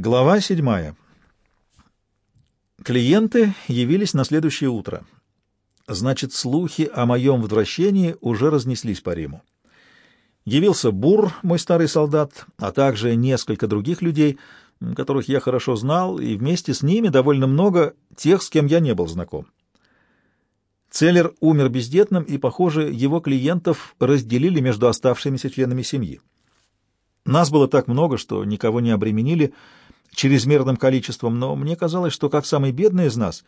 Глава седьмая. Клиенты явились на следующее утро. Значит, слухи о моем возвращении уже разнеслись по Риму. Явился Бур, мой старый солдат, а также несколько других людей, которых я хорошо знал, и вместе с ними довольно много тех, с кем я не был знаком. Целлер умер бездетным, и, похоже, его клиентов разделили между оставшимися членами семьи. Нас было так много, что никого не обременили — чрезмерным количеством, но мне казалось, что как самый бедный из нас,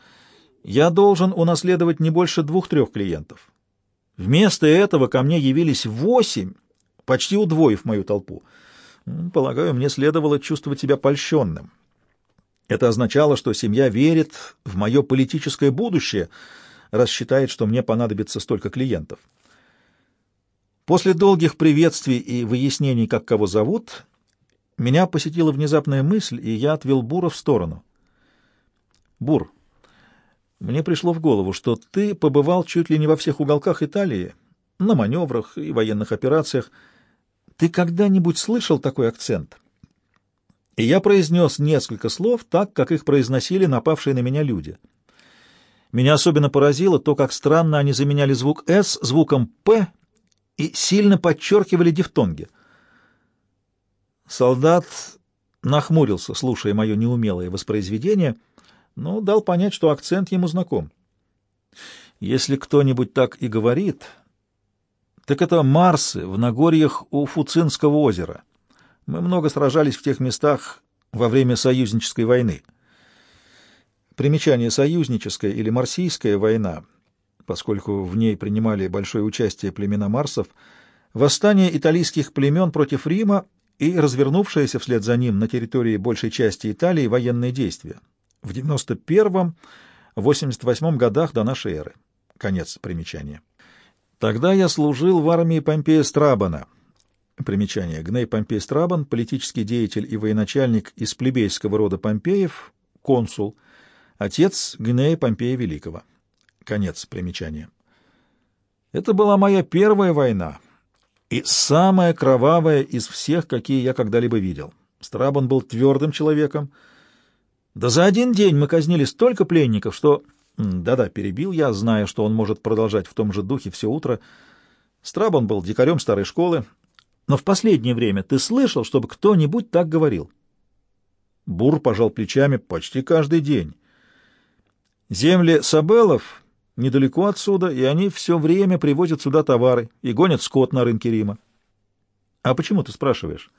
я должен унаследовать не больше двух-трех клиентов. Вместо этого ко мне явились восемь, почти удвоив мою толпу. Полагаю, мне следовало чувствовать себя польщенным. Это означало, что семья верит в мое политическое будущее, раз считает, что мне понадобится столько клиентов. После долгих приветствий и выяснений, как кого зовут, меня посетила внезапная мысль, и я отвел Бура в сторону. «Бур, мне пришло в голову, что ты побывал чуть ли не во всех уголках Италии, на маневрах и военных операциях. Ты когда-нибудь слышал такой акцент?» И я произнес несколько слов так, как их произносили напавшие на меня люди. Меня особенно поразило то, как странно они заменяли звук «с» звуком «п» и сильно подчеркивали дифтонги — Солдат нахмурился, слушая мое неумелое воспроизведение, но дал понять, что акцент ему знаком. Если кто-нибудь так и говорит, так это Марсы в Нагорьях у Фуцинского озера. Мы много сражались в тех местах во время союзнической войны. Примечание «союзническая» или «марсийская война», поскольку в ней принимали большое участие племена Марсов, восстание итальянских племен против Рима и развернувшееся вслед за ним на территории большей части Италии военные действия в 91-88 годах до нашей эры. Конец примечания. Тогда я служил в армии Помпея Страбана. Примечание. Гней Помпей Страбан, политический деятель и военачальник из плебейского рода Помпеев, консул, отец Гнея Помпея Великого. Конец примечания. Это была моя первая война, и самая кровавая из всех, какие я когда-либо видел. Страбон был твердым человеком. Да за один день мы казнили столько пленников, что... Да-да, перебил я, зная, что он может продолжать в том же духе все утро. Страбон был дикарем старой школы. Но в последнее время ты слышал, чтобы кто-нибудь так говорил? Бур пожал плечами почти каждый день. Земли Сабелов недалеко отсюда, и они все время привозят сюда товары и гонят скот на рынке Рима. — А почему ты спрашиваешь?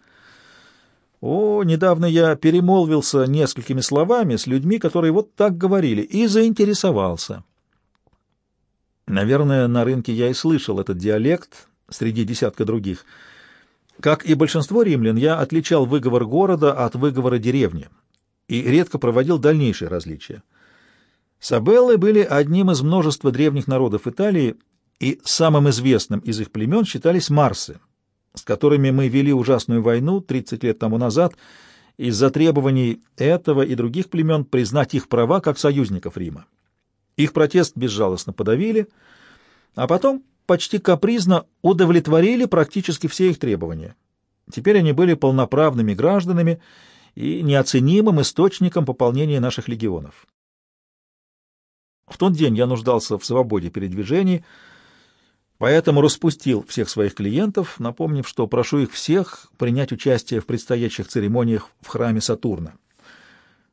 — О, недавно я перемолвился несколькими словами с людьми, которые вот так говорили, и заинтересовался. Наверное, на рынке я и слышал этот диалект среди десятка других. Как и большинство римлян, я отличал выговор города от выговора деревни и редко проводил дальнейшие различия. Сабеллы были одним из множества древних народов Италии, и самым известным из их племен считались марсы, с которыми мы вели ужасную войну 30 лет тому назад из-за требований этого и других племен признать их права как союзников Рима. Их протест безжалостно подавили, а потом почти капризно удовлетворили практически все их требования. Теперь они были полноправными гражданами и неоценимым источником пополнения наших легионов. В тот день я нуждался в свободе передвижений, поэтому распустил всех своих клиентов, напомнив, что прошу их всех принять участие в предстоящих церемониях в храме Сатурна.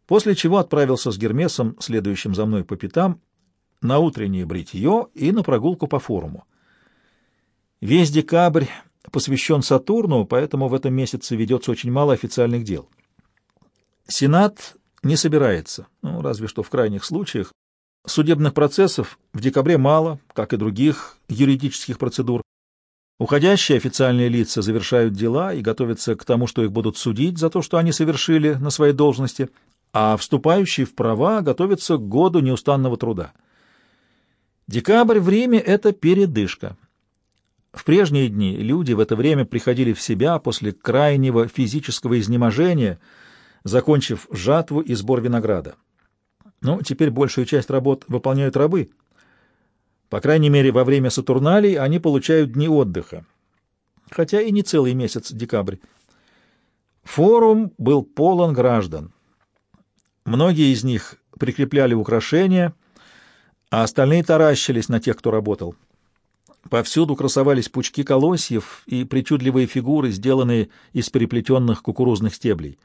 После чего отправился с Гермесом, следующим за мной по пятам, на утреннее бритье и на прогулку по форуму. Весь декабрь посвящен Сатурну, поэтому в этом месяце ведется очень мало официальных дел. Сенат не собирается, ну, разве что в крайних случаях, Судебных процессов в декабре мало, как и других юридических процедур. Уходящие официальные лица завершают дела и готовятся к тому, что их будут судить за то, что они совершили на своей должности, а вступающие в права готовятся к году неустанного труда. Декабрь в Риме — это передышка. В прежние дни люди в это время приходили в себя после крайнего физического изнеможения, закончив жатву и сбор винограда. Но теперь большую часть работ выполняют рабы. По крайней мере, во время Сатурналей они получают дни отдыха, хотя и не целый месяц декабрь. Форум был полон граждан. Многие из них прикрепляли украшения, а остальные таращились на тех, кто работал. Повсюду красовались пучки колосьев и причудливые фигуры, сделанные из переплетенных кукурузных стеблей.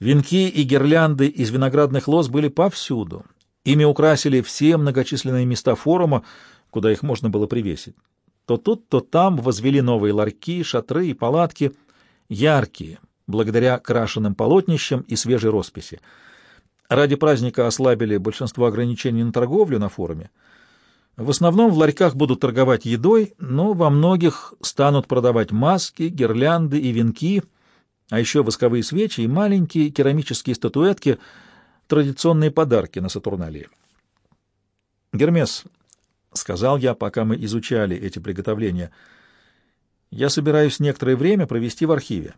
Венки и гирлянды из виноградных лоз были повсюду. Ими украсили все многочисленные места форума, куда их можно было привесить. То тут, то там возвели новые ларьки, шатры и палатки, яркие, благодаря крашенным полотнищам и свежей росписи. Ради праздника ослабили большинство ограничений на торговлю на форуме. В основном в ларьках будут торговать едой, но во многих станут продавать маски, гирлянды и венки, а еще восковые свечи и маленькие керамические статуэтки, традиционные подарки на Сатурналии. «Гермес», — сказал я, пока мы изучали эти приготовления, — «я собираюсь некоторое время провести в архиве.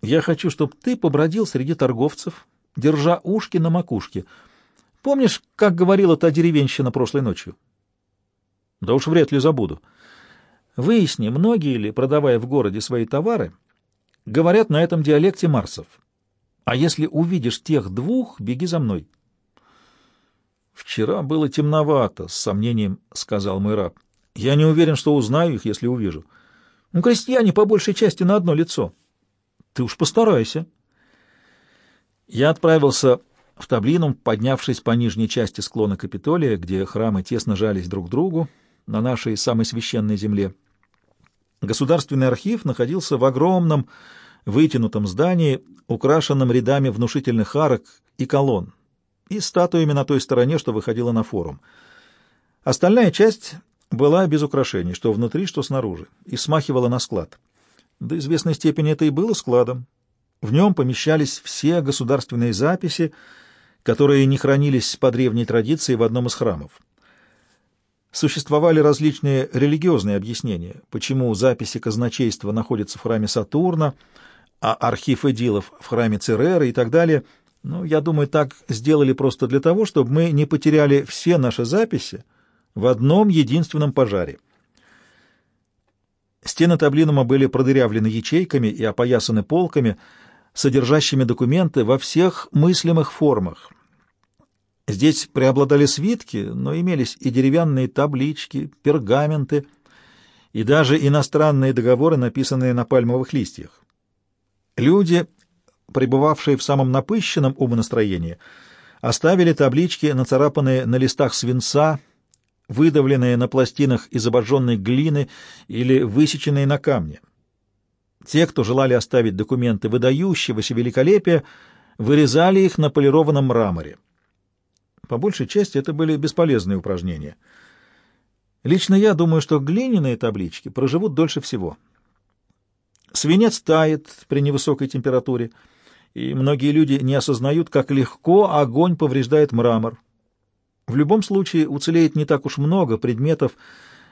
Я хочу, чтобы ты побродил среди торговцев, держа ушки на макушке. Помнишь, как говорила та деревенщина прошлой ночью? Да уж вряд ли забуду. Выясни, многие ли, продавая в городе свои товары, говорят на этом диалекте Марсов. А если увидишь тех двух, беги за мной. Вчера было темновато, с сомнением сказал мой раб. Я не уверен, что узнаю их, если увижу. Ну, крестьяне по большей части на одно лицо. Ты уж постарайся. Я отправился в Таблинум, поднявшись по нижней части склона Капитолия, где храмы тесно жались друг к другу на нашей самой священной земле. Государственный архив находился в огромном вытянутом здании, украшенном рядами внушительных арок и колонн, и статуями на той стороне, что выходила на форум. Остальная часть была без украшений, что внутри, что снаружи, и смахивала на склад. До известной степени это и было складом. В нем помещались все государственные записи, которые не хранились по древней традиции в одном из храмов. Существовали различные религиозные объяснения, почему записи казначейства находятся в храме Сатурна, а архив эдилов в храме Цереры и так далее. Но я думаю, так сделали просто для того, чтобы мы не потеряли все наши записи в одном единственном пожаре. Стены таблинума были продырявлены ячейками и опоясаны полками, содержащими документы во всех мыслимых формах. Здесь преобладали свитки, но имелись и деревянные таблички, пергаменты и даже иностранные договоры, написанные на пальмовых листьях. Люди, пребывавшие в самом напыщенном умонастроении, оставили таблички, нацарапанные на листах свинца, выдавленные на пластинах из обожженной глины или высеченные на камне. Те, кто желали оставить документы выдающегося великолепия, вырезали их на полированном мраморе. По большей части это были бесполезные упражнения. Лично я думаю, что глиняные таблички проживут дольше всего. Свинец тает при невысокой температуре, и многие люди не осознают, как легко огонь повреждает мрамор. В любом случае уцелеет не так уж много предметов,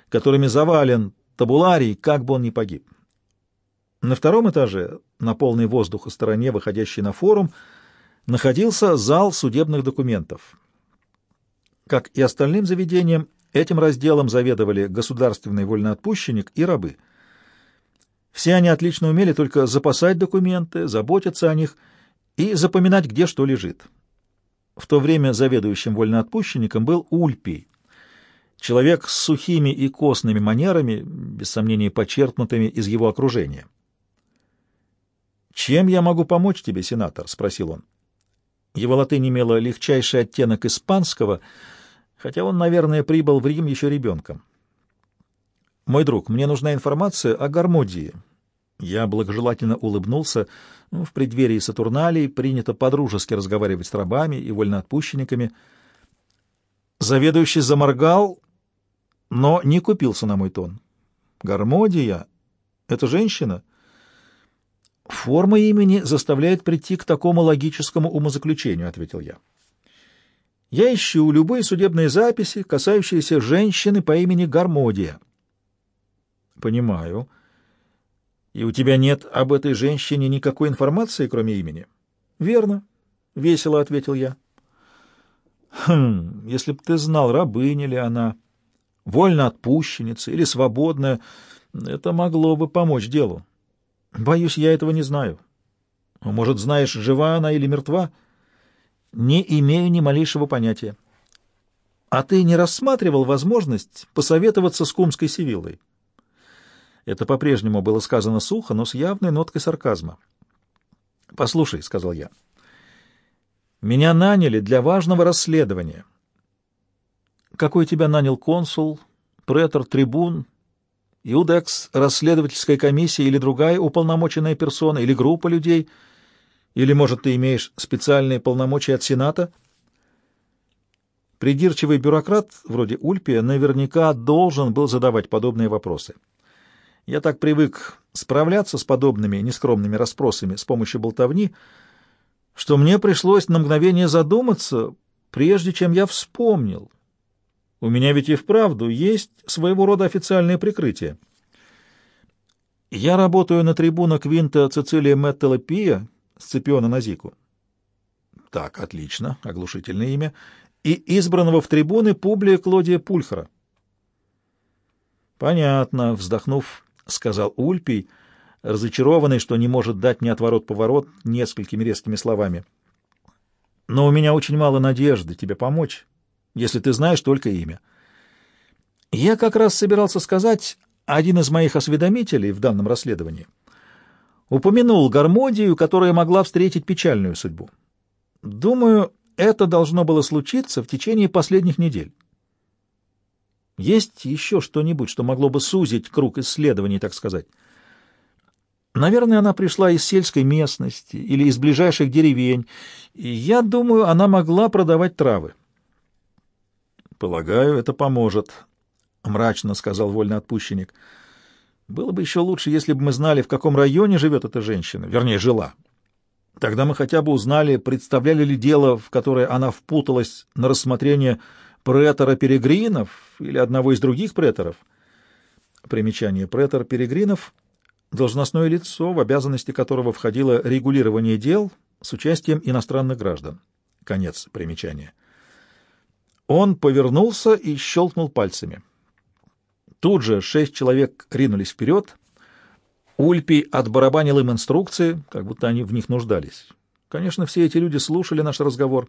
которыми завален табуларий, как бы он ни погиб. На втором этаже, на полной воздуха стороне, выходящей на форум, находился зал судебных документов. Как и остальным заведениям, этим разделом заведовали государственный вольноотпущенник и рабы. Все они отлично умели только запасать документы, заботиться о них и запоминать, где что лежит. В то время заведующим вольноотпущенником был Ульпий, человек с сухими и костными манерами, без сомнения почерпнутыми из его окружения. «Чем я могу помочь тебе, сенатор?» — спросил он. Его латынь имела легчайший оттенок испанского, хотя он, наверное, прибыл в Рим еще ребенком. «Мой друг, мне нужна информация о Гармодии». Я благожелательно улыбнулся. Ну, в преддверии Сатурналии принято подружески разговаривать с рабами и вольноотпущенниками. Заведующий заморгал, но не купился на мой тон. «Гармодия? Это женщина?» «Форма имени заставляет прийти к такому логическому умозаключению», — ответил я. «Я ищу любые судебные записи, касающиеся женщины по имени Гармодия». «Понимаю. И у тебя нет об этой женщине никакой информации, кроме имени?» «Верно», — весело ответил я. «Хм, если б ты знал, рабыня ли она, вольно отпущенница или свободная, это могло бы помочь делу». Боюсь, я этого не знаю. Может, знаешь, жива она или мертва? Не имею ни малейшего понятия. А ты не рассматривал возможность посоветоваться с кумской Сивиллой? Это по-прежнему было сказано сухо, но с явной ноткой сарказма. «Послушай», — сказал я, — «меня наняли для важного расследования». «Какой тебя нанял консул, претор, трибун, Иудекс, расследовательская комиссия или другая уполномоченная персона, или группа людей? Или, может, ты имеешь специальные полномочия от Сената?» Придирчивый бюрократ, вроде Ульпия, наверняка должен был задавать подобные вопросы. Я так привык справляться с подобными нескромными расспросами с помощью болтовни, что мне пришлось на мгновение задуматься, прежде чем я вспомнил. У меня ведь и вправду есть своего рода официальное прикрытие. Я работаю на трибуна Квинта Цицилия Мэттела Пия, Сципиона Назику. Так, отлично, оглушительное имя. И избранного в трибуны Публия Клодия Пульхара. Понятно, вздохнув, сказал Ульпий, — разочарованный, что не может дать мне отворот-поворот несколькими резкими словами. «Но у меня очень мало надежды тебе помочь, если ты знаешь только имя. Я как раз собирался сказать, один из моих осведомителей в данном расследовании упомянул Гармодию, которая могла встретить печальную судьбу. Думаю, это должно было случиться в течение последних недель. Есть еще что-нибудь, что могло бы сузить круг исследований, так сказать?» Наверное, она пришла из сельской местности или из ближайших деревень, и я думаю, она могла продавать травы. «Полагаю, это поможет», — мрачно сказал вольноотпущенник. «Было бы еще лучше, если бы мы знали, в каком районе живет эта женщина, вернее, жила. Тогда мы хотя бы узнали, представляли ли дело, в которое она впуталась на рассмотрение претора Перегринов или одного из других преторов». Примечание претор Перегринов — должностное лицо, в обязанности которого входило регулирование дел с участием иностранных граждан. Конец примечания. Он повернулся и щелкнул пальцами. Тут же шесть человек ринулись вперед. Ульпий отбарабанил им инструкции, как будто они в них нуждались. Конечно, все эти люди слушали наш разговор.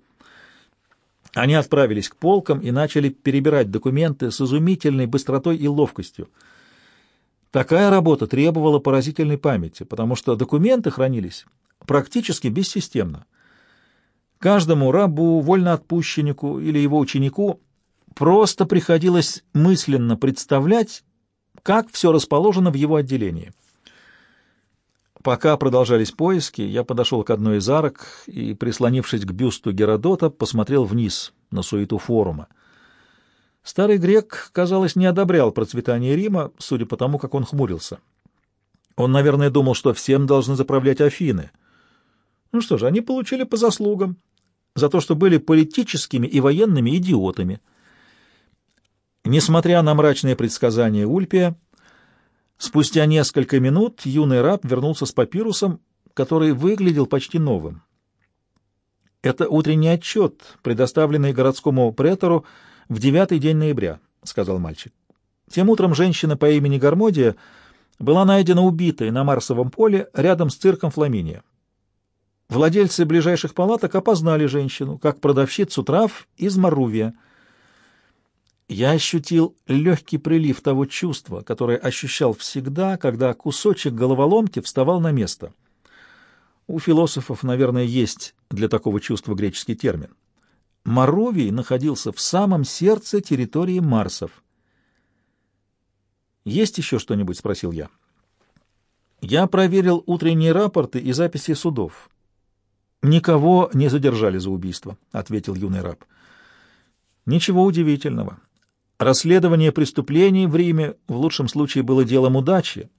Они отправились к полкам и начали перебирать документы с изумительной быстротой и ловкостью — Такая работа требовала поразительной памяти, потому что документы хранились практически бессистемно. Каждому рабу, вольноотпущеннику или его ученику просто приходилось мысленно представлять, как все расположено в его отделении. Пока продолжались поиски, я подошел к одной из арок и, прислонившись к бюсту Геродота, посмотрел вниз на суету форума. Старый грек, казалось, не одобрял процветание Рима, судя по тому, как он хмурился. Он, наверное, думал, что всем должны заправлять Афины. Ну что же, они получили по заслугам за то, что были политическими и военными идиотами. Несмотря на мрачные предсказания Ульпия, спустя несколько минут юный раб вернулся с папирусом, который выглядел почти новым. Это утренний отчет, предоставленный городскому претору, в девятый день ноября», — сказал мальчик. Тем утром женщина по имени Гармодия была найдена убитой на Марсовом поле рядом с цирком Фламиния. Владельцы ближайших палаток опознали женщину как продавщицу трав из Марувия. Я ощутил легкий прилив того чувства, которое ощущал всегда, когда кусочек головоломки вставал на место. У философов, наверное, есть для такого чувства греческий термин. Моровий находился в самом сердце территории Марсов. «Есть еще что-нибудь?» — спросил я. Я проверил утренние рапорты и записи судов. «Никого не задержали за убийство», — ответил юный раб. «Ничего удивительного. Расследование преступлений в Риме в лучшем случае было делом удачи,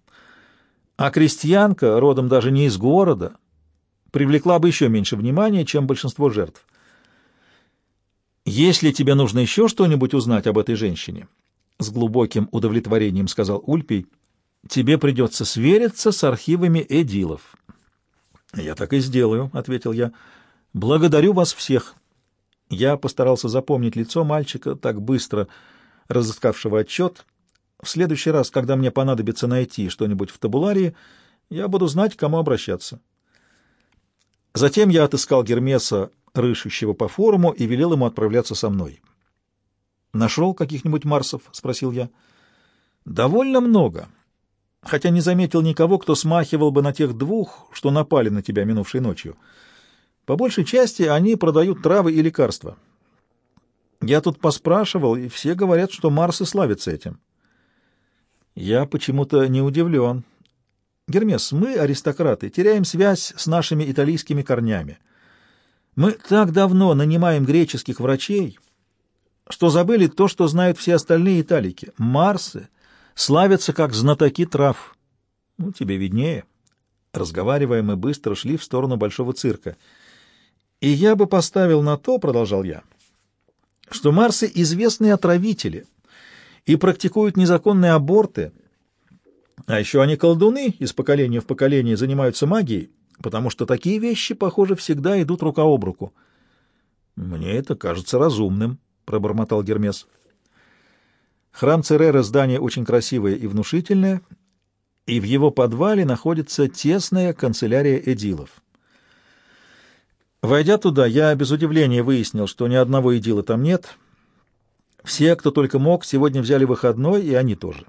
а крестьянка, родом даже не из города, привлекла бы еще меньше внимания, чем большинство жертв». «Если тебе нужно еще что-нибудь узнать об этой женщине», — с глубоким удовлетворением сказал Ульпий, — «тебе придется свериться с архивами Эдилов». «Я так и сделаю», — ответил я. «Благодарю вас всех». Я постарался запомнить лицо мальчика, так быстро разыскавшего отчет. В следующий раз, когда мне понадобится найти что-нибудь в табуларии, я буду знать, к кому обращаться. Затем я отыскал Гермеса, рыщущего по форуму, и велел ему отправляться со мной. «Нашел каких-нибудь Марсов?» — спросил я. «Довольно много, хотя не заметил никого, кто смахивал бы на тех двух, что напали на тебя минувшей ночью. По большей части они продают травы и лекарства. Я тут поспрашивал, и все говорят, что Марсы славятся этим». Я почему-то не удивлен. Гермес, мы, аристократы, теряем связь с нашими итальянскими корнями. Мы так давно нанимаем греческих врачей, что забыли то, что знают все остальные италики. Марсы славятся как знатоки трав. Ну, тебе виднее. Разговаривая, мы быстро шли в сторону большого цирка. И я бы поставил на то, — продолжал я, — что Марсы — известные отравители и практикуют незаконные аборты — а еще они колдуны, из поколения в поколение занимаются магией, потому что такие вещи, похоже, всегда идут рука об руку. — Мне это кажется разумным, — пробормотал Гермес. Храм Церера — здание очень красивое и внушительное, и в его подвале находится тесная канцелярия эдилов. Войдя туда, я без удивления выяснил, что ни одного эдила там нет. Все, кто только мог, сегодня взяли выходной, и они тоже.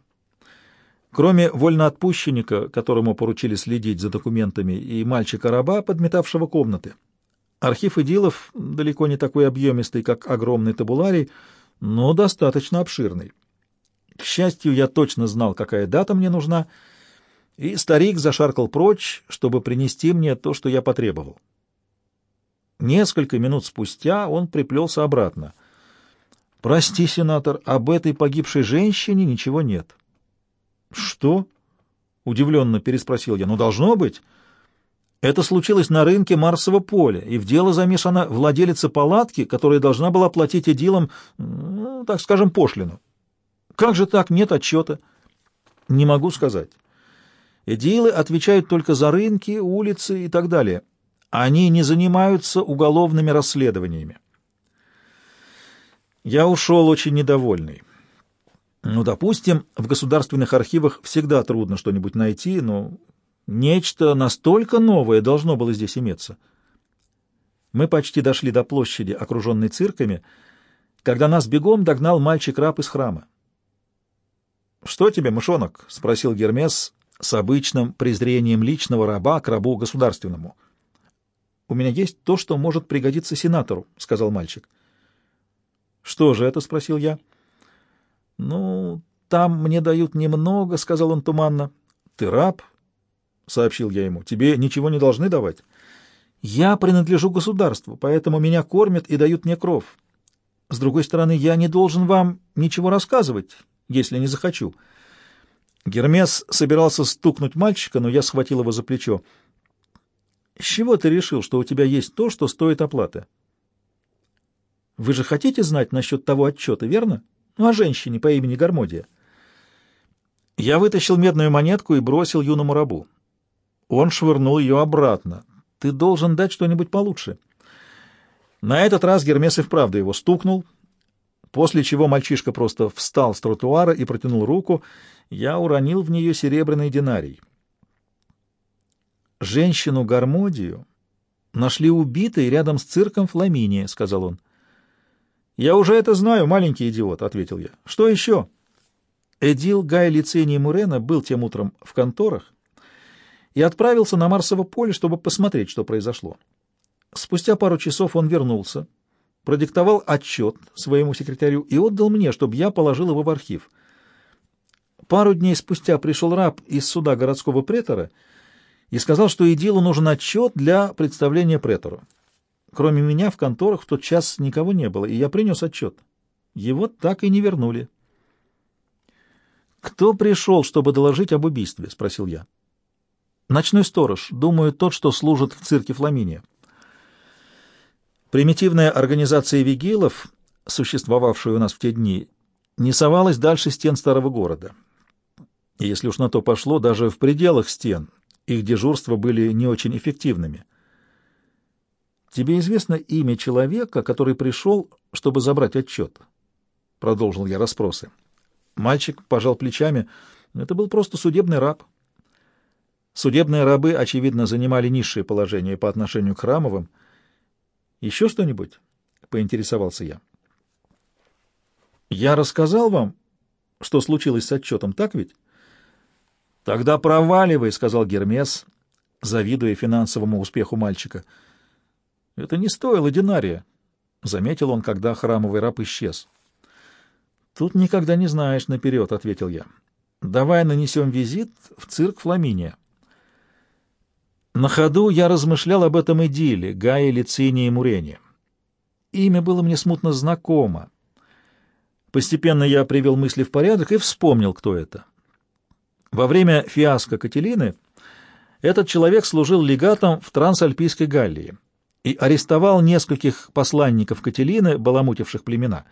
Кроме вольноотпущенника, которому поручили следить за документами, и мальчика-раба, подметавшего комнаты. Архив идилов далеко не такой объемистый, как огромный табуларий, но достаточно обширный. К счастью, я точно знал, какая дата мне нужна, и старик зашаркал прочь, чтобы принести мне то, что я потребовал. Несколько минут спустя он приплелся обратно. «Прости, сенатор, об этой погибшей женщине ничего нет». «Что?» — удивленно переспросил я. «Ну, должно быть. Это случилось на рынке Марсового поля, и в дело замешана владелица палатки, которая должна была платить эдилам, ну, так скажем, пошлину. Как же так? Нет отчета?» «Не могу сказать. Эдилы отвечают только за рынки, улицы и так далее. Они не занимаются уголовными расследованиями». Я ушел очень недовольный. Ну, допустим, в государственных архивах всегда трудно что-нибудь найти, но нечто настолько новое должно было здесь иметься. Мы почти дошли до площади, окруженной цирками, когда нас бегом догнал мальчик-раб из храма. «Что тебе, мышонок?» — спросил Гермес с обычным презрением личного раба к рабу государственному. «У меня есть то, что может пригодиться сенатору», — сказал мальчик. «Что же это?» — спросил я. «Ну, там мне дают немного», — сказал он туманно. «Ты раб?» — сообщил я ему. «Тебе ничего не должны давать?» «Я принадлежу государству, поэтому меня кормят и дают мне кров. С другой стороны, я не должен вам ничего рассказывать, если не захочу». Гермес собирался стукнуть мальчика, но я схватил его за плечо. «С чего ты решил, что у тебя есть то, что стоит оплаты?» «Вы же хотите знать насчет того отчета, верно?» Ну, о женщине по имени Гармодия. Я вытащил медную монетку и бросил юному рабу. Он швырнул ее обратно. Ты должен дать что-нибудь получше. На этот раз Гермес и вправду его стукнул, после чего мальчишка просто встал с тротуара и протянул руку. Я уронил в нее серебряный динарий. «Женщину Гармодию нашли убитой рядом с цирком Фламиния», — сказал он. «Я уже это знаю, маленький идиот», — ответил я. «Что еще?» Эдил Гай Лицений Мурена был тем утром в конторах и отправился на Марсово поле, чтобы посмотреть, что произошло. Спустя пару часов он вернулся, продиктовал отчет своему секретарю и отдал мне, чтобы я положил его в архив. Пару дней спустя пришел раб из суда городского претора и сказал, что Эдилу нужен отчет для представления претору. Кроме меня в конторах в тот час никого не было, и я принес отчет. Его так и не вернули. «Кто пришел, чтобы доложить об убийстве?» — спросил я. «Ночной сторож. Думаю, тот, что служит в цирке Фламиния». Примитивная организация вигилов, существовавшая у нас в те дни, не совалась дальше стен старого города. И если уж на то пошло, даже в пределах стен их дежурства были не очень эффективными — «Тебе известно имя человека, который пришел, чтобы забрать отчет?» — продолжил я расспросы. Мальчик пожал плечами. Это был просто судебный раб. Судебные рабы, очевидно, занимали низшее положение по отношению к храмовым. «Еще что-нибудь?» — поинтересовался я. «Я рассказал вам, что случилось с отчетом, так ведь?» «Тогда проваливай», — сказал Гермес, завидуя финансовому успеху мальчика. «Это не стоило динария», — заметил он, когда храмовый раб исчез. «Тут никогда не знаешь наперед», — ответил я. «Давай нанесем визит в цирк Фламиния». На ходу я размышлял об этом идилле Гае Лицинии Мурене. Имя было мне смутно знакомо. Постепенно я привел мысли в порядок и вспомнил, кто это. Во время фиаско Кателины этот человек служил легатом в Трансальпийской Галлии и арестовал нескольких посланников Кателины, баламутивших племена.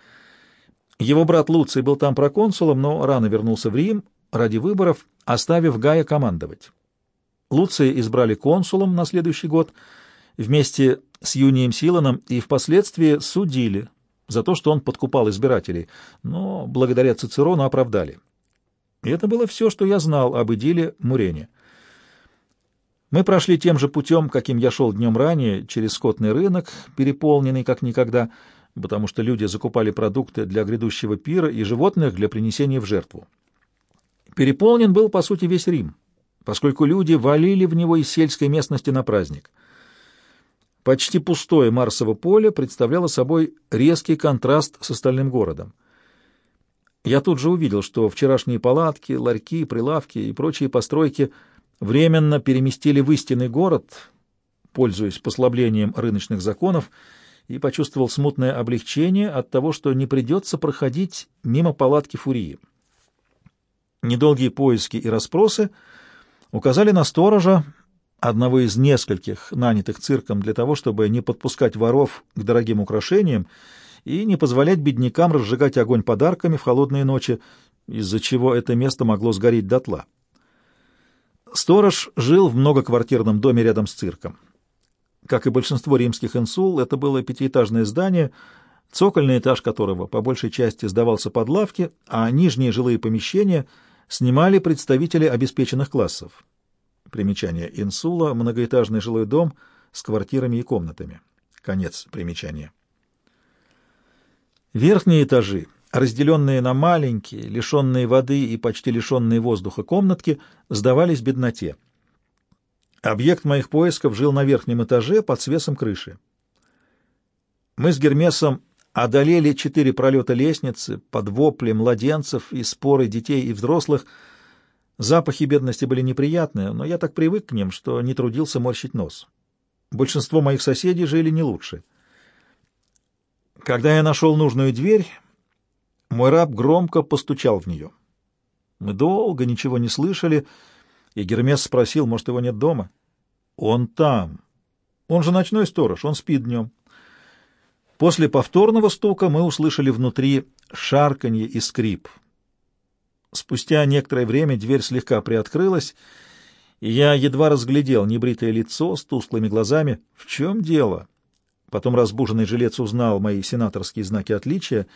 Его брат Луций был там проконсулом, но рано вернулся в Рим ради выборов, оставив Гая командовать. Луция избрали консулом на следующий год вместе с Юнием Силаном и впоследствии судили за то, что он подкупал избирателей, но благодаря Цицерону оправдали. И это было все, что я знал об идиле Мурене. Мы прошли тем же путем, каким я шел днем ранее, через скотный рынок, переполненный как никогда, потому что люди закупали продукты для грядущего пира и животных для принесения в жертву. Переполнен был, по сути, весь Рим поскольку люди валили в него из сельской местности на праздник. Почти пустое Марсово поле представляло собой резкий контраст с остальным городом. Я тут же увидел, что вчерашние палатки, ларьки, прилавки и прочие постройки временно переместили в истинный город, пользуясь послаблением рыночных законов, и почувствовал смутное облегчение от того, что не придется проходить мимо палатки Фурии. Недолгие поиски и расспросы — указали на сторожа, одного из нескольких, нанятых цирком для того, чтобы не подпускать воров к дорогим украшениям и не позволять беднякам разжигать огонь подарками в холодные ночи, из-за чего это место могло сгореть дотла. Сторож жил в многоквартирном доме рядом с цирком. Как и большинство римских инсул, это было пятиэтажное здание, цокольный этаж которого по большей части сдавался под лавки, а нижние жилые помещения — снимали представители обеспеченных классов. Примечание Инсула — многоэтажный жилой дом с квартирами и комнатами. Конец примечания. Верхние этажи, разделенные на маленькие, лишенные воды и почти лишенные воздуха комнатки, сдавались бедноте. Объект моих поисков жил на верхнем этаже под свесом крыши. Мы с Гермесом одолели четыре пролета лестницы под вопли младенцев и споры детей и взрослых. Запахи бедности были неприятные, но я так привык к ним, что не трудился морщить нос. Большинство моих соседей жили не лучше. Когда я нашел нужную дверь, мой раб громко постучал в нее. Мы долго ничего не слышали, и Гермес спросил, может, его нет дома. «Он там. Он же ночной сторож, он спит днем». После повторного стука мы услышали внутри шарканье и скрип. Спустя некоторое время дверь слегка приоткрылась, и я едва разглядел небритое лицо с тусклыми глазами. В чем дело? Потом разбуженный жилец узнал мои сенаторские знаки отличия,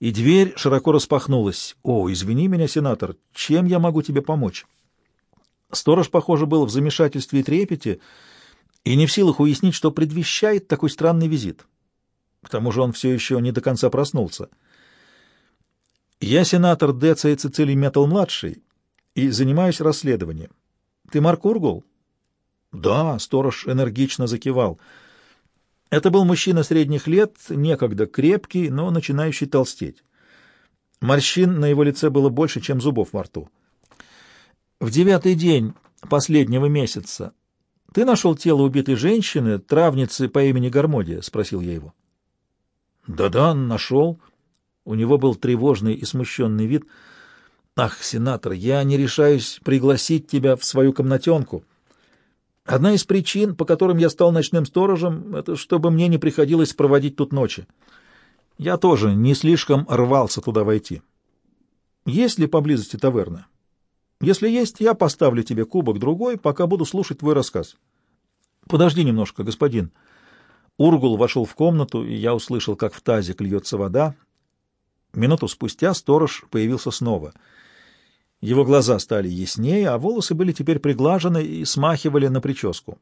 и дверь широко распахнулась. «О, извини меня, сенатор, чем я могу тебе помочь?» Сторож, похоже, был в замешательстве и трепете, и не в силах уяснить, что предвещает такой странный визит. К тому же он все еще не до конца проснулся. «Я сенатор Деций Цицилий Метал-младший и занимаюсь расследованием. Ты Марк Ургул?» «Да», — сторож энергично закивал. Это был мужчина средних лет, некогда крепкий, но начинающий толстеть. Морщин на его лице было больше, чем зубов во рту. «В девятый день последнего месяца ты нашел тело убитой женщины, травницы по имени Гармодия?» — спросил я его. Да-да, нашел. У него был тревожный и смущенный вид. Ах, сенатор, я не решаюсь пригласить тебя в свою комнатенку. Одна из причин, по которым я стал ночным сторожем, это чтобы мне не приходилось проводить тут ночи. Я тоже не слишком рвался туда войти. Есть ли поблизости таверна? Если есть, я поставлю тебе кубок другой, пока буду слушать твой рассказ. Подожди немножко, господин. Ургул вошел в комнату, и я услышал, как в тазик льется вода. Минуту спустя сторож появился снова. Его глаза стали яснее, а волосы были теперь приглажены и смахивали на прическу.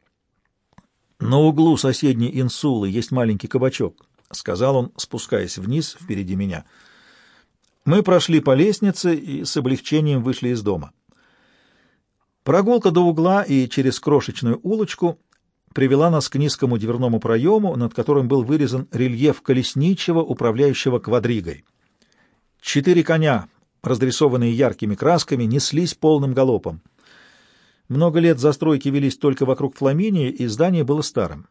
«На углу соседней инсулы есть маленький кабачок», — сказал он, спускаясь вниз впереди меня. Мы прошли по лестнице и с облегчением вышли из дома. Прогулка до угла и через крошечную улочку привела нас к низкому дверному проему, над которым был вырезан рельеф колесничего, управляющего квадригой. Четыре коня, разрисованные яркими красками, неслись полным галопом. Много лет застройки велись только вокруг Фламинии, и здание было старым.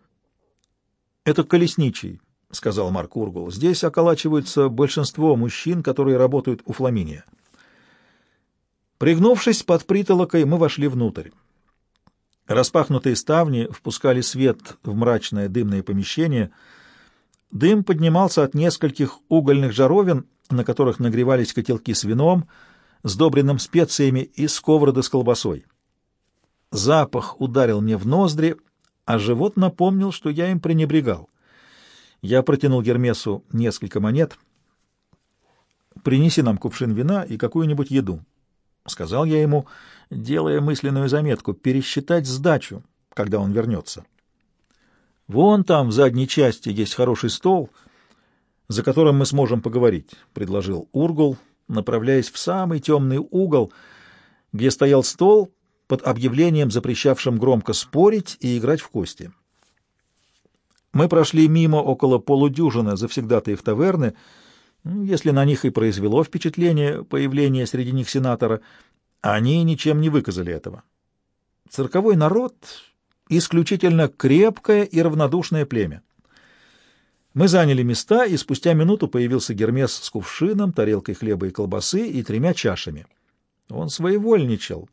«Это колесничий», — сказал Марк Ургул. «Здесь околачиваются большинство мужчин, которые работают у Фламиния». Пригнувшись под притолокой, мы вошли внутрь. Распахнутые ставни впускали свет в мрачное дымное помещение. Дым поднимался от нескольких угольных жаровин, на которых нагревались котелки с вином, сдобренным специями и сковороды с колбасой. Запах ударил мне в ноздри, а живот напомнил, что я им пренебрегал. Я протянул Гермесу несколько монет. «Принеси нам кувшин вина и какую-нибудь еду», — сказал я ему, делая мысленную заметку, пересчитать сдачу, когда он вернется. «Вон там, в задней части, есть хороший стол», — за которым мы сможем поговорить», — предложил Ургул, направляясь в самый темный угол, где стоял стол под объявлением, запрещавшим громко спорить и играть в кости. Мы прошли мимо около полудюжины завсегдатаев таверны, если на них и произвело впечатление появление среди них сенатора, они ничем не выказали этого. Цирковой народ — исключительно крепкое и равнодушное племя. Мы заняли места, и спустя минуту появился Гермес с кувшином, тарелкой хлеба и колбасы и тремя чашами. Он своевольничал,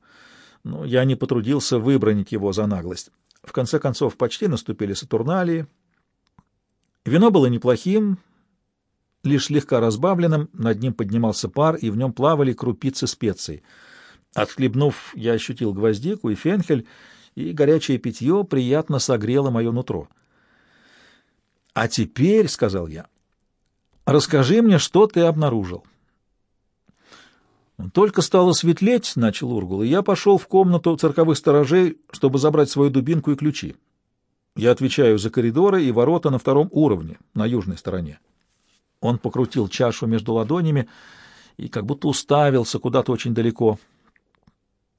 но я не потрудился выбронить его за наглость. В конце концов, почти наступили Сатурналии. Вино было неплохим, лишь слегка разбавленным, над ним поднимался пар, и в нем плавали крупицы специй. Отхлебнув, я ощутил гвоздику и фенхель, и горячее питье приятно согрело мое нутро. «А теперь, — сказал я, — расскажи мне, что ты обнаружил». «Только стало светлеть, — начал Ургул, — и я пошел в комнату цирковых сторожей, чтобы забрать свою дубинку и ключи. Я отвечаю за коридоры и ворота на втором уровне, на южной стороне». Он покрутил чашу между ладонями и как будто уставился куда-то очень далеко.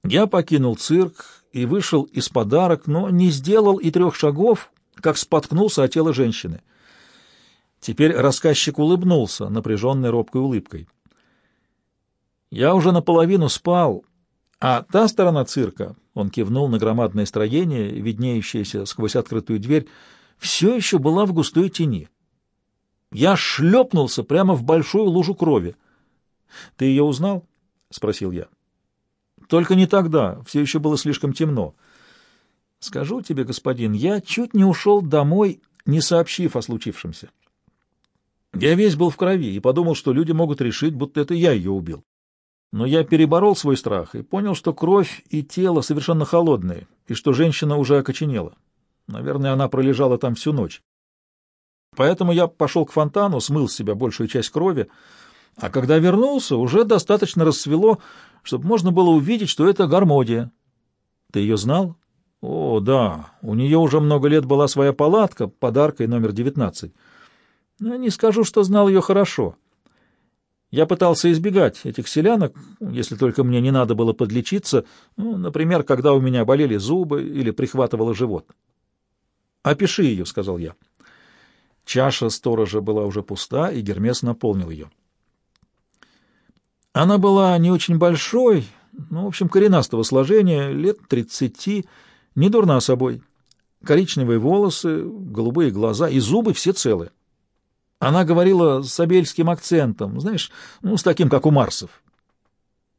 Я покинул цирк и вышел из подарок, но не сделал и трех шагов, как споткнулся о тело женщины. Теперь рассказчик улыбнулся напряженной робкой улыбкой. «Я уже наполовину спал, а та сторона цирка, — он кивнул на громадное строение, виднеющееся сквозь открытую дверь, — все еще была в густой тени. Я шлепнулся прямо в большую лужу крови. — Ты ее узнал? — спросил я. — Только не тогда, все еще было слишком темно. Скажу тебе, господин, я чуть не ушел домой, не сообщив о случившемся. Я весь был в крови и подумал, что люди могут решить, будто это я ее убил. Но я переборол свой страх и понял, что кровь и тело совершенно холодные, и что женщина уже окоченела. Наверное, она пролежала там всю ночь. Поэтому я пошел к фонтану, смыл с себя большую часть крови, а когда вернулся, уже достаточно рассвело, чтобы можно было увидеть, что это гармодия. Ты ее знал? О, да, у нее уже много лет была своя палатка, подаркой номер девятнадцать. Но не скажу, что знал ее хорошо. Я пытался избегать этих селянок, если только мне не надо было подлечиться, ну, например, когда у меня болели зубы или прихватывало живот. «Опиши ее», — сказал я. Чаша сторожа была уже пуста, и Гермес наполнил ее. Она была не очень большой, ну, в общем, коренастого сложения, лет тридцати, не дурна собой. Коричневые волосы, голубые глаза и зубы все целы. Она говорила с абельским акцентом, знаешь, ну, с таким, как у Марсов.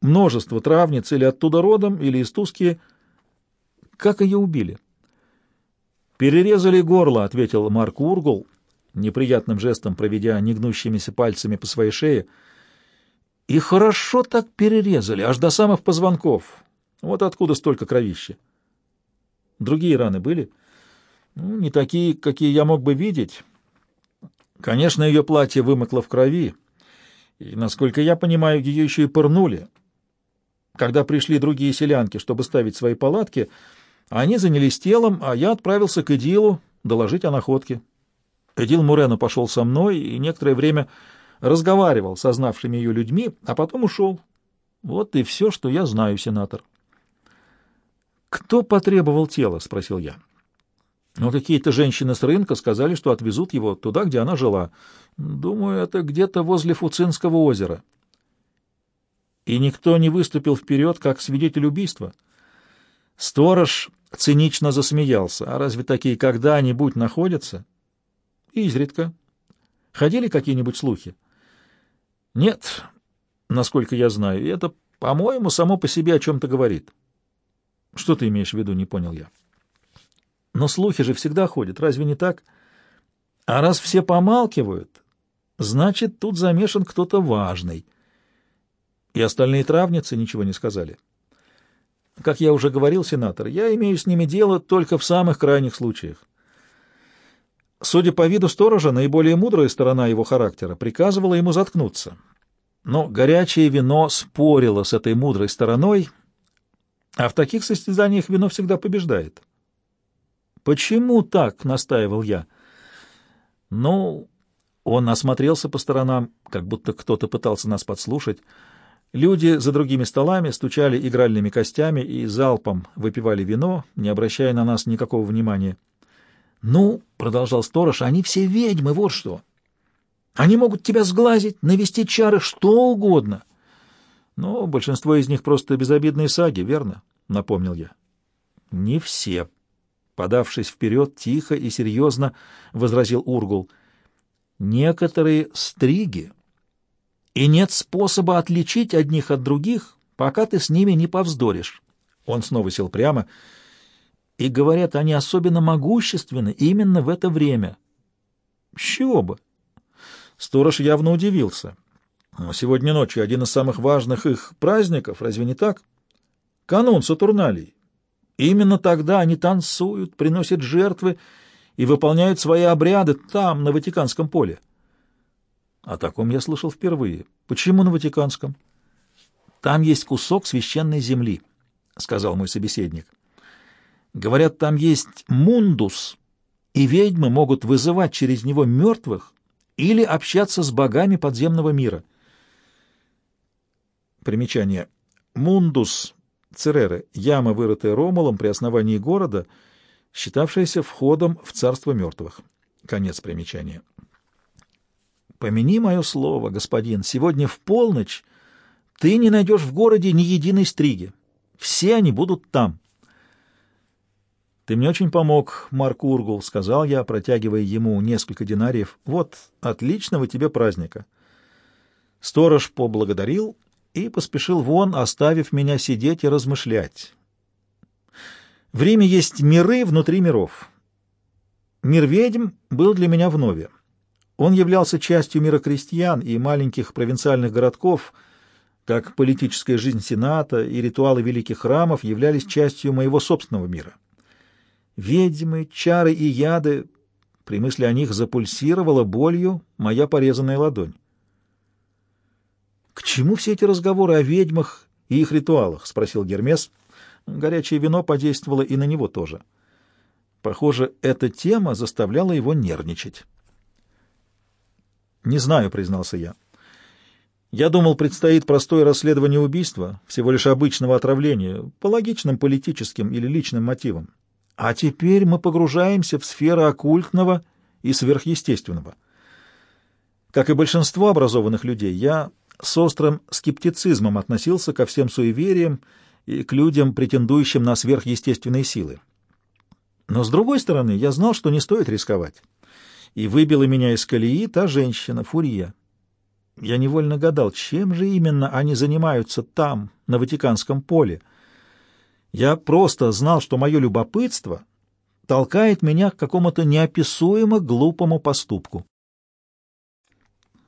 Множество травниц или оттуда родом, или из Туски. Как ее убили? «Перерезали горло», — ответил Марк Ургул, неприятным жестом проведя негнущимися пальцами по своей шее. «И хорошо так перерезали, аж до самых позвонков. Вот откуда столько кровища». Другие раны были? Ну, не такие, какие я мог бы видеть. Конечно, ее платье вымокло в крови, и, насколько я понимаю, ее еще и пырнули. Когда пришли другие селянки, чтобы ставить свои палатки, они занялись телом, а я отправился к Эдилу доложить о находке. Эдил Мурена пошел со мной и некоторое время разговаривал со знавшими ее людьми, а потом ушел. Вот и все, что я знаю, сенатор. «Кто потребовал тело?» — спросил я. «Ну, какие-то женщины с рынка сказали, что отвезут его туда, где она жила. Думаю, это где-то возле Фуцинского озера». «И никто не выступил вперед, как свидетель убийства?» Сторож цинично засмеялся. «А разве такие когда-нибудь находятся?» «Изредка. Ходили какие-нибудь слухи?» «Нет, насколько я знаю. Это, по-моему, само по себе о чем-то говорит». Что ты имеешь в виду, не понял я. Но слухи же всегда ходят, разве не так? А раз все помалкивают, значит, тут замешан кто-то важный. И остальные травницы ничего не сказали. Как я уже говорил, сенатор, я имею с ними дело только в самых крайних случаях. Судя по виду сторожа, наиболее мудрая сторона его характера приказывала ему заткнуться. Но горячее вино спорило с этой мудрой стороной — а в таких состязаниях вино всегда побеждает. «Почему так?» — настаивал я. «Ну...» Он осмотрелся по сторонам, как будто кто-то пытался нас подслушать. Люди за другими столами стучали игральными костями и залпом выпивали вино, не обращая на нас никакого внимания. «Ну, — продолжал сторож, — они все ведьмы, вот что. Они могут тебя сглазить, навести чары, что угодно. Но большинство из них просто безобидные саги, верно? — напомнил я. — Не все. Подавшись вперед, тихо и серьезно возразил Ургул. — Некоторые стриги, и нет способа отличить одних от других, пока ты с ними не повздоришь. Он снова сел прямо. И говорят, они особенно могущественны именно в это время. С чего бы? Сторож явно удивился. — Сегодня ночью один из самых важных их праздников, разве не так? Канун Сатурналий. Именно тогда они танцуют, приносят жертвы и выполняют свои обряды там, на Ватиканском поле. О таком я слышал впервые. Почему на Ватиканском? Там есть кусок священной земли, — сказал мой собеседник. Говорят, там есть мундус, и ведьмы могут вызывать через него мертвых или общаться с богами подземного мира — Примечание. Мундус Церере — яма, вырытая Ромулом при основании города, считавшаяся входом в царство мертвых. Конец примечания. Помяни мое слово, господин, сегодня в полночь ты не найдешь в городе ни единой стриги. Все они будут там. Ты мне очень помог, Марк Ургул, — сказал я, протягивая ему несколько динариев. Вот, отличного тебе праздника. Сторож поблагодарил и поспешил вон, оставив меня сидеть и размышлять. В Риме есть миры внутри миров. Мир ведьм был для меня вновь. Он являлся частью мира крестьян и маленьких провинциальных городков, как политическая жизнь Сената и ритуалы великих храмов являлись частью моего собственного мира. Ведьмы, чары и яды, при мысли о них запульсировала болью моя порезанная ладонь. «К чему все эти разговоры о ведьмах и их ритуалах?» — спросил Гермес. Горячее вино подействовало и на него тоже. Похоже, эта тема заставляла его нервничать. «Не знаю», — признался я. «Я думал, предстоит простое расследование убийства, всего лишь обычного отравления, по логичным политическим или личным мотивам. А теперь мы погружаемся в сферу оккультного и сверхъестественного. Как и большинство образованных людей, я с острым скептицизмом относился ко всем суевериям и к людям, претендующим на сверхъестественные силы. Но, с другой стороны, я знал, что не стоит рисковать. И выбила меня из колеи та женщина, Фурия. Я невольно гадал, чем же именно они занимаются там, на Ватиканском поле. Я просто знал, что мое любопытство толкает меня к какому-то неописуемо глупому поступку.